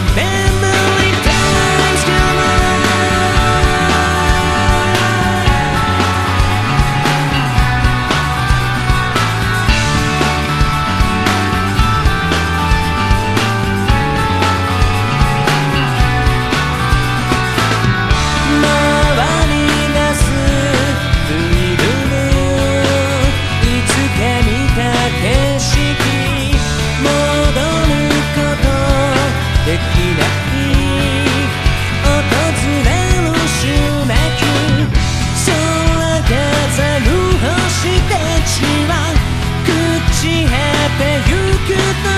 Remember could